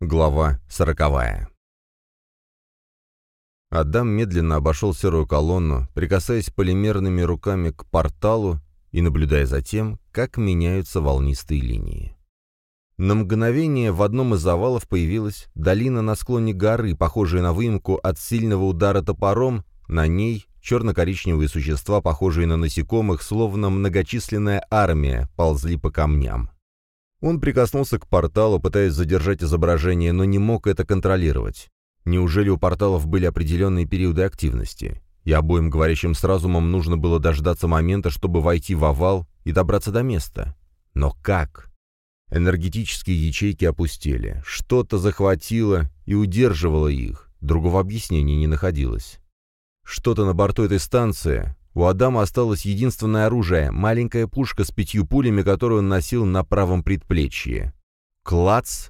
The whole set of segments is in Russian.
Глава сороковая. Адам медленно обошел серую колонну, прикасаясь полимерными руками к порталу и наблюдая за тем, как меняются волнистые линии. На мгновение в одном из завалов появилась долина на склоне горы, похожая на выемку от сильного удара топором, на ней черно-коричневые существа, похожие на насекомых, словно многочисленная армия, ползли по камням. Он прикоснулся к порталу, пытаясь задержать изображение, но не мог это контролировать. Неужели у порталов были определенные периоды активности? И обоим говорящим с разумом нужно было дождаться момента, чтобы войти в овал и добраться до места. Но как? Энергетические ячейки опустели. Что-то захватило и удерживало их. Другого объяснения не находилось. Что-то на борту этой станции, у Адама осталось единственное оружие — маленькая пушка с пятью пулями, которую он носил на правом предплечье. Клац?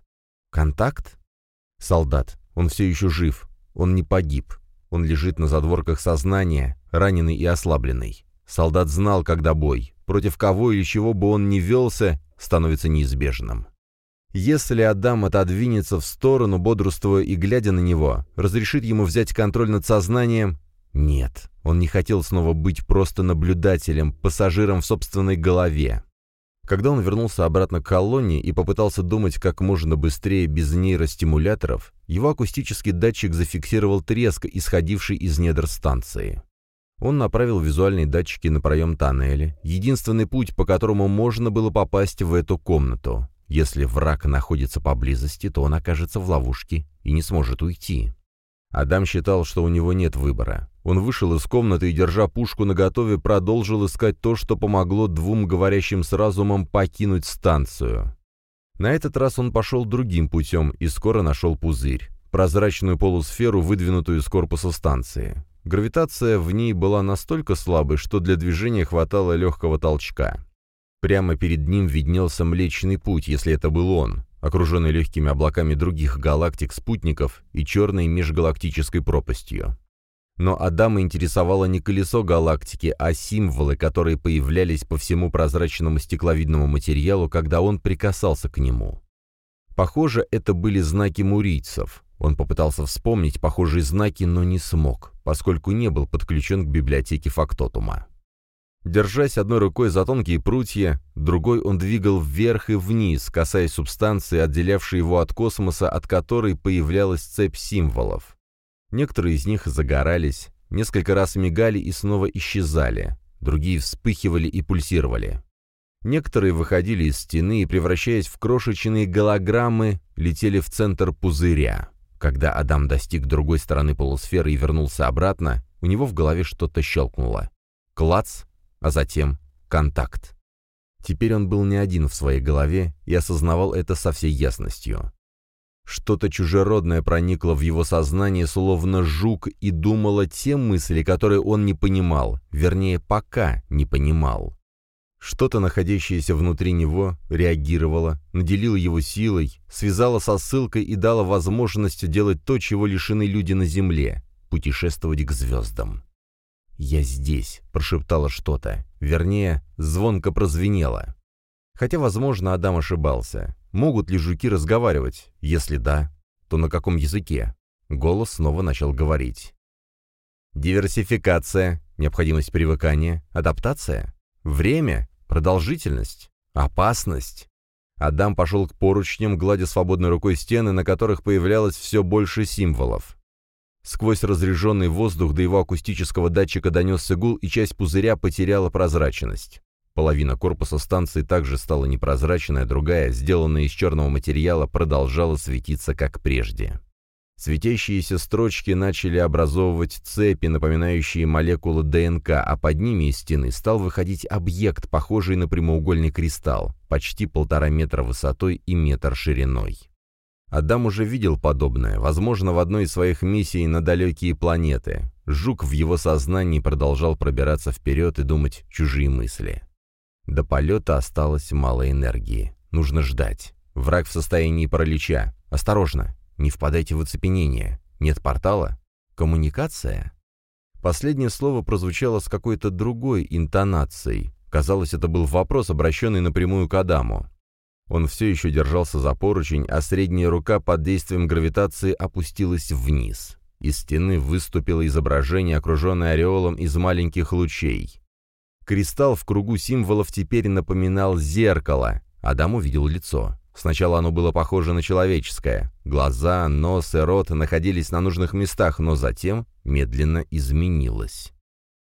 Контакт? Солдат. Он все еще жив. Он не погиб. Он лежит на задворках сознания, раненый и ослабленный. Солдат знал, когда бой, против кого или чего бы он ни велся, становится неизбежным. Если Адам отодвинется в сторону, бодрствуя и глядя на него, разрешит ему взять контроль над сознанием, нет, он не хотел снова быть просто наблюдателем, пассажиром в собственной голове. Когда он вернулся обратно к колонне и попытался думать как можно быстрее без нейростимуляторов, его акустический датчик зафиксировал треск, исходивший из недр станции. Он направил визуальные датчики на проем тоннеля, единственный путь, по которому можно было попасть в эту комнату. Если враг находится поблизости, то он окажется в ловушке и не сможет уйти. Адам считал, что у него нет выбора. Он вышел из комнаты и, держа пушку наготове, продолжил искать то, что помогло двум говорящим с разумом покинуть станцию. На этот раз он пошел другим путем и скоро нашел пузырь, прозрачную полусферу, выдвинутую из корпуса станции. Гравитация в ней была настолько слабой, что для движения хватало легкого толчка. Прямо перед ним виднелся Млечный Путь, если это был он окруженный легкими облаками других галактик-спутников и черной межгалактической пропастью. Но Адама интересовало не колесо галактики, а символы, которые появлялись по всему прозрачному стекловидному материалу, когда он прикасался к нему. Похоже, это были знаки мурийцев. Он попытался вспомнить похожие знаки, но не смог, поскольку не был подключен к библиотеке Фактотума. Держась одной рукой за тонкие прутья, другой он двигал вверх и вниз, касаясь субстанции, отделявшей его от космоса, от которой появлялась цепь символов. Некоторые из них загорались, несколько раз мигали и снова исчезали, другие вспыхивали и пульсировали. Некоторые выходили из стены и, превращаясь в крошечные голограммы, летели в центр пузыря. Когда Адам достиг другой стороны полусферы и вернулся обратно, у него в голове что-то щелкнуло. Клац, а затем контакт. Теперь он был не один в своей голове и осознавал это со всей ясностью. Что-то чужеродное проникло в его сознание, словно жук, и думало те мысли, которые он не понимал, вернее, пока не понимал. Что-то, находящееся внутри него, реагировало, наделило его силой, связало со ссылкой и дало возможность делать то, чего лишены люди на Земле — путешествовать к звездам. «Я здесь», — прошептало что-то. Вернее, звонко прозвенело. Хотя, возможно, Адам ошибался. Могут ли жуки разговаривать? Если да, то на каком языке? Голос снова начал говорить. Диверсификация, необходимость привыкания, адаптация, время, продолжительность, опасность. Адам пошел к поручням, гладя свободной рукой стены, на которых появлялось все больше символов. Сквозь разряженный воздух до его акустического датчика донесся гул, и часть пузыря потеряла прозрачность. Половина корпуса станции также стала непрозрачной, а другая, сделанная из черного материала, продолжала светиться как прежде. Светящиеся строчки начали образовывать цепи, напоминающие молекулы ДНК, а под ними из стены стал выходить объект, похожий на прямоугольный кристалл, почти полтора метра высотой и метр шириной. Адам уже видел подобное, возможно, в одной из своих миссий на далекие планеты. Жук в его сознании продолжал пробираться вперед и думать чужие мысли. До полета осталось мало энергии. Нужно ждать. Враг в состоянии паралича. Осторожно, не впадайте в оцепенение. Нет портала? Коммуникация? Последнее слово прозвучало с какой-то другой интонацией. Казалось, это был вопрос, обращенный напрямую к Адаму. Он все еще держался за поручень, а средняя рука под действием гравитации опустилась вниз. Из стены выступило изображение, окруженное ореолом из маленьких лучей. Кристалл в кругу символов теперь напоминал зеркало. Адам увидел лицо. Сначала оно было похоже на человеческое. Глаза, нос и рот находились на нужных местах, но затем медленно изменилось.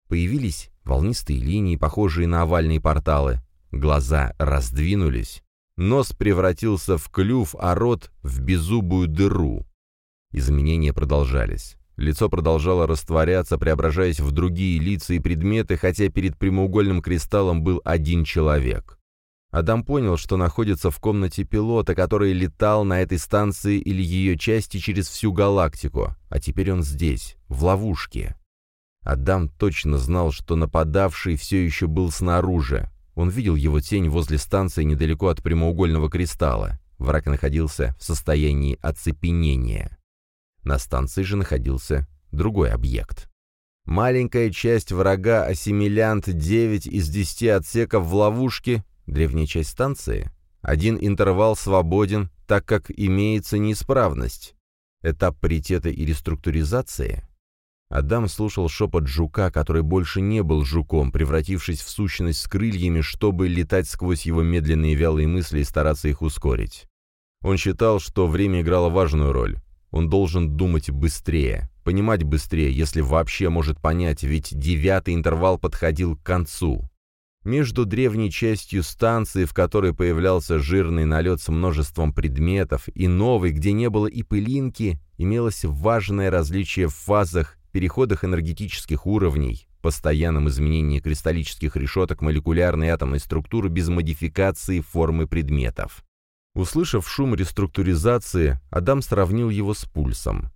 Появились волнистые линии, похожие на овальные порталы. Глаза раздвинулись. Нос превратился в клюв, а рот — в беззубую дыру. Изменения продолжались. Лицо продолжало растворяться, преображаясь в другие лица и предметы, хотя перед прямоугольным кристаллом был один человек. Адам понял, что находится в комнате пилота, который летал на этой станции или ее части через всю галактику, а теперь он здесь, в ловушке. Адам точно знал, что нападавший все еще был снаружи. Он видел его тень возле станции недалеко от прямоугольного кристалла. Враг находился в состоянии оцепенения. На станции же находился другой объект. Маленькая часть врага ассимилянт 9 из 10 отсеков в ловушке, древняя часть станции. Один интервал свободен, так как имеется неисправность. Этап паритета и реструктуризации. Адам слушал шепот жука, который больше не был жуком, превратившись в сущность с крыльями, чтобы летать сквозь его медленные вялые мысли и стараться их ускорить. Он считал, что время играло важную роль. Он должен думать быстрее, понимать быстрее, если вообще может понять, ведь девятый интервал подходил к концу. Между древней частью станции, в которой появлялся жирный налет с множеством предметов, и новой, где не было и пылинки, имелось важное различие в фазах, переходах энергетических уровней, постоянном изменении кристаллических решеток молекулярной атомной структуры без модификации формы предметов. Услышав шум реструктуризации, Адам сравнил его с пульсом.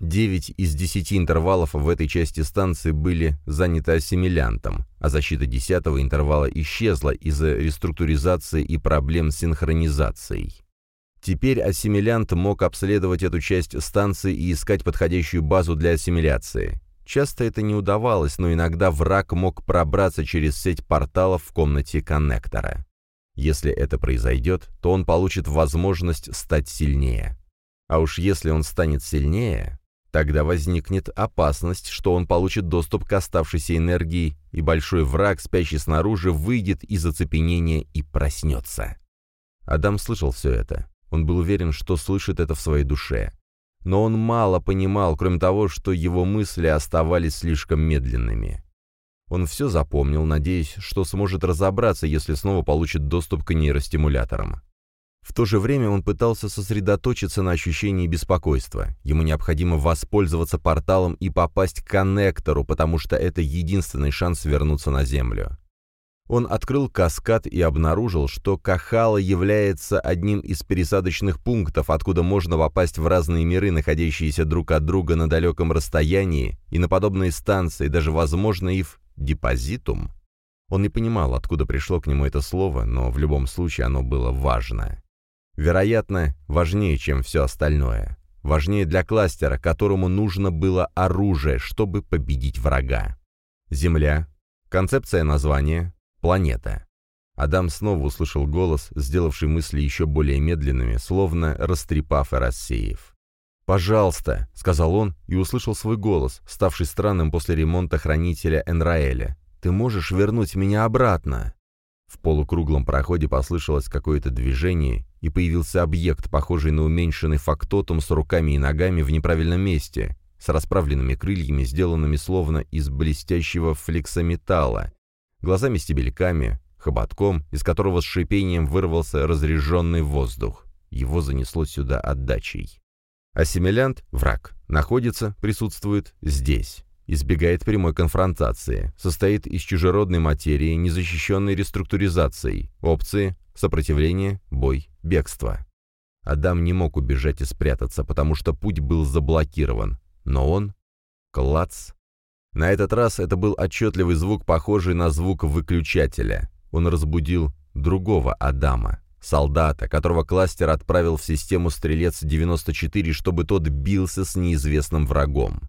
Девять из десяти интервалов в этой части станции были заняты ассимилянтом, а защита десятого интервала исчезла из-за реструктуризации и проблем с синхронизацией. Теперь ассимилянт мог обследовать эту часть станции и искать подходящую базу для ассимиляции. Часто это не удавалось, но иногда враг мог пробраться через сеть порталов в комнате коннектора. Если это произойдет, то он получит возможность стать сильнее. А уж если он станет сильнее, тогда возникнет опасность, что он получит доступ к оставшейся энергии, и большой враг, спящий снаружи, выйдет из оцепенения и проснется. Адам слышал все это. Он был уверен, что слышит это в своей душе. Но он мало понимал, кроме того, что его мысли оставались слишком медленными. Он все запомнил, надеясь, что сможет разобраться, если снова получит доступ к нейростимуляторам. В то же время он пытался сосредоточиться на ощущении беспокойства. Ему необходимо воспользоваться порталом и попасть к коннектору, потому что это единственный шанс вернуться на Землю. Он открыл каскад и обнаружил, что Кахала является одним из пересадочных пунктов, откуда можно попасть в разные миры, находящиеся друг от друга на далеком расстоянии, и на подобные станции, даже, возможно, и в депозитум. Он не понимал, откуда пришло к нему это слово, но в любом случае оно было важно. Вероятно, важнее, чем все остальное. Важнее для кластера, которому нужно было оружие, чтобы победить врага. Земля. Концепция названия. Планета. Адам снова услышал голос, сделавший мысли еще более медленными, словно растрепав и рассеяв. «Пожалуйста», — сказал он и услышал свой голос, ставший странным после ремонта хранителя Энраэля. «Ты можешь вернуть меня обратно?» В полукруглом проходе послышалось какое-то движение, и появился объект, похожий на уменьшенный фактотум с руками и ногами в неправильном месте, с расправленными крыльями, сделанными словно из блестящего флексометалла, глазами-стебельками, хоботком, из которого с шипением вырвался разряженный воздух. Его занесло сюда отдачей. Ассимилянт, враг, находится, присутствует здесь. Избегает прямой конфронтации. Состоит из чужеродной материи, незащищенной реструктуризацией. Опции – сопротивление, бой, бегство. Адам не мог убежать и спрятаться, потому что путь был заблокирован. Но он... Клац. На этот раз это был отчетливый звук, похожий на звук выключателя. Он разбудил другого Адама. Солдата, которого кластер отправил в систему «Стрелец-94», чтобы тот бился с неизвестным врагом.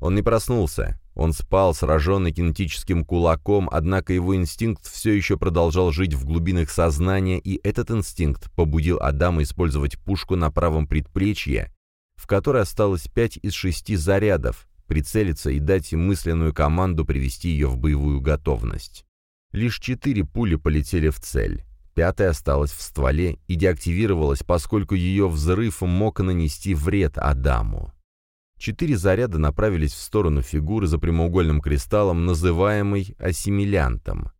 Он не проснулся. Он спал, сраженный кинетическим кулаком, однако его инстинкт все еще продолжал жить в глубинах сознания, и этот инстинкт побудил Адама использовать пушку на правом предплечье, в которой осталось пять из шести зарядов, прицелиться и дать мысленную команду привести ее в боевую готовность. Лишь четыре пули полетели в цель. Пятая осталась в стволе и деактивировалась, поскольку ее взрыв мог нанести вред Адаму. Четыре заряда направились в сторону фигуры за прямоугольным кристаллом, называемой ассимилянтом.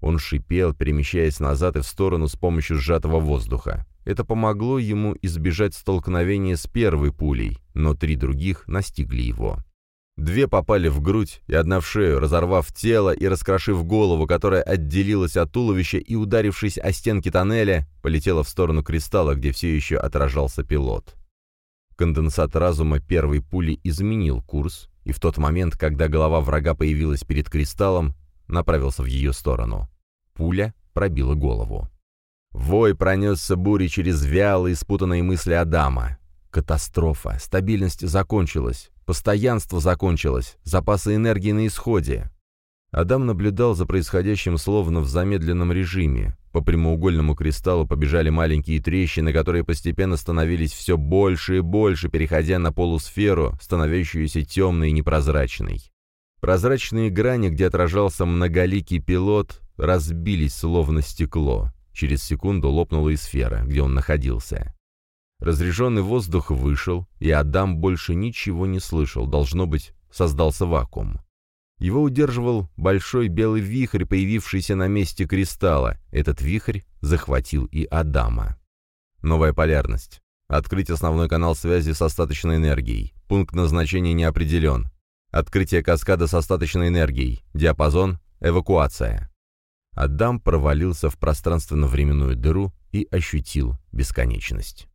Он шипел, перемещаясь назад и в сторону с помощью сжатого воздуха. Это помогло ему избежать столкновения с первой пулей, но три других настигли его. Две попали в грудь и одна в шею, разорвав тело и раскрошив голову, которая отделилась от туловища и, ударившись о стенки тоннеля, полетела в сторону кристалла, где все еще отражался пилот. Конденсат разума первой пули изменил курс, и в тот момент, когда голова врага появилась перед кристаллом, направился в ее сторону. Пуля пробила голову. Вой пронесся бурей через вялые, спутанные мысли Адама. Катастрофа. Стабильность закончилась. Постоянство закончилось. Запасы энергии на исходе. Адам наблюдал за происходящим словно в замедленном режиме. По прямоугольному кристаллу побежали маленькие трещины, которые постепенно становились все больше и больше, переходя на полусферу, становящуюся темной и непрозрачной. Прозрачные грани, где отражался многоликий пилот, разбились словно стекло. Через секунду лопнула и сфера, где он находился. Разряженный воздух вышел, и Адам больше ничего не слышал, должно быть, создался вакуум. Его удерживал большой белый вихрь, появившийся на месте кристалла. Этот вихрь захватил и Адама. Новая полярность. Открыть основной канал связи с остаточной энергией. Пункт назначения не определен. Открытие каскада с остаточной энергией. Диапазон. Эвакуация. Адам провалился в пространственно-временную дыру и ощутил бесконечность.